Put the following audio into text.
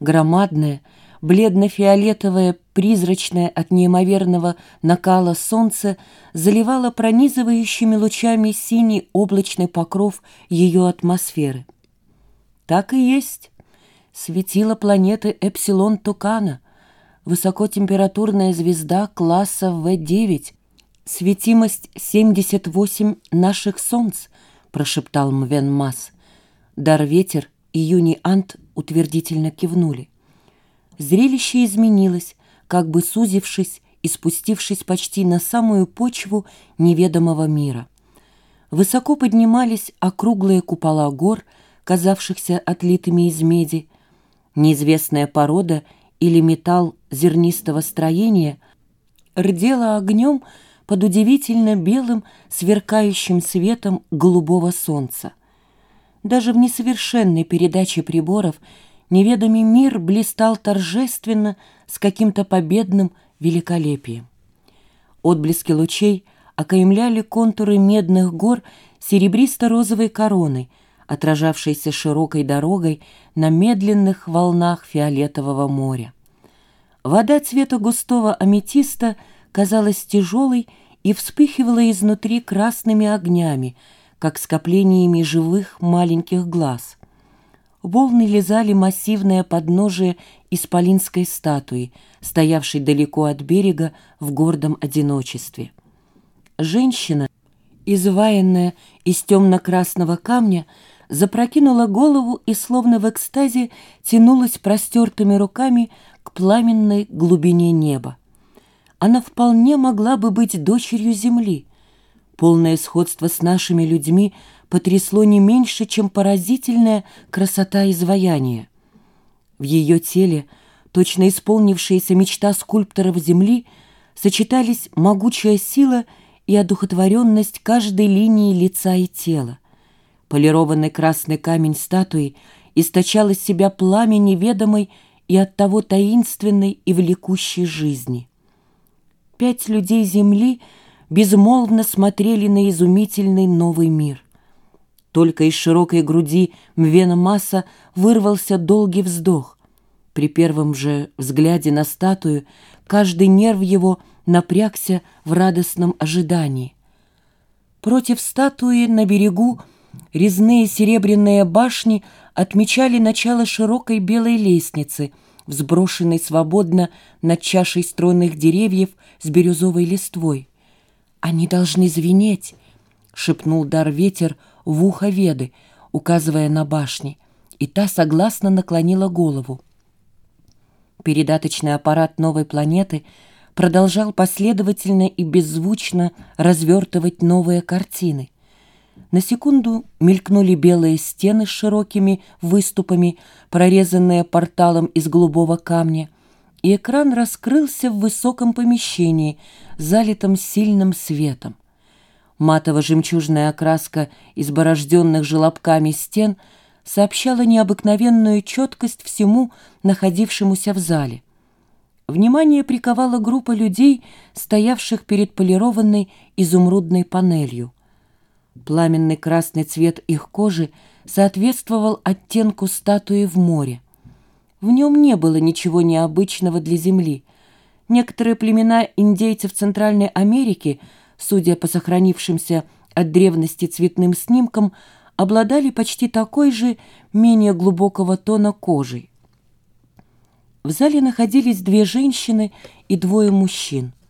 громадное, бледно-фиолетовое, призрачное от неимоверного накала солнце заливало пронизывающими лучами синий облачный покров ее атмосферы. Так и есть. Светило планеты Эпсилон Тукана, высокотемпературная звезда класса В9, светимость 78 наших солнц, прошептал Мвен Мас. Дар-ветер и Юни Ант утвердительно кивнули. Зрелище изменилось, как бы сузившись и спустившись почти на самую почву неведомого мира. Высоко поднимались округлые купола гор, казавшихся отлитыми из меди. Неизвестная порода или металл зернистого строения рдела огнем под удивительно белым, сверкающим светом голубого солнца. Даже в несовершенной передаче приборов неведомый мир блистал торжественно с каким-то победным великолепием. Отблески лучей окаймляли контуры медных гор серебристо-розовой короной, отражавшейся широкой дорогой на медленных волнах фиолетового моря. Вода цвета густого аметиста казалась тяжелой и вспыхивала изнутри красными огнями, как скоплениями живых маленьких глаз. Волны лизали массивное подножие исполинской статуи, стоявшей далеко от берега в гордом одиночестве. Женщина, изваянная из темно-красного камня, запрокинула голову и, словно в экстазе, тянулась простертыми руками к пламенной глубине неба. Она вполне могла бы быть дочерью земли, Полное сходство с нашими людьми потрясло не меньше, чем поразительная красота изваяния. В ее теле, точно исполнившаяся мечта скульпторов Земли, сочетались могучая сила и одухотворенность каждой линии лица и тела. Полированный красный камень статуи источал из себя пламя неведомой и оттого таинственной и влекущей жизни. Пять людей Земли — безмолвно смотрели на изумительный новый мир. Только из широкой груди Мвена Масса вырвался долгий вздох. При первом же взгляде на статую каждый нерв его напрягся в радостном ожидании. Против статуи на берегу резные серебряные башни отмечали начало широкой белой лестницы, взброшенной свободно над чашей стройных деревьев с бирюзовой листвой. «Они должны звенеть», — шепнул дар ветер в ухо Веды, указывая на башни, и та согласно наклонила голову. Передаточный аппарат новой планеты продолжал последовательно и беззвучно развертывать новые картины. На секунду мелькнули белые стены с широкими выступами, прорезанные порталом из голубого камня, и экран раскрылся в высоком помещении, залитом сильным светом. Матово-жемчужная окраска изборожденных желобками стен сообщала необыкновенную четкость всему находившемуся в зале. Внимание приковала группа людей, стоявших перед полированной изумрудной панелью. Пламенный красный цвет их кожи соответствовал оттенку статуи в море. В нем не было ничего необычного для Земли. Некоторые племена индейцев Центральной Америки, судя по сохранившимся от древности цветным снимкам, обладали почти такой же, менее глубокого тона кожей. В зале находились две женщины и двое мужчин –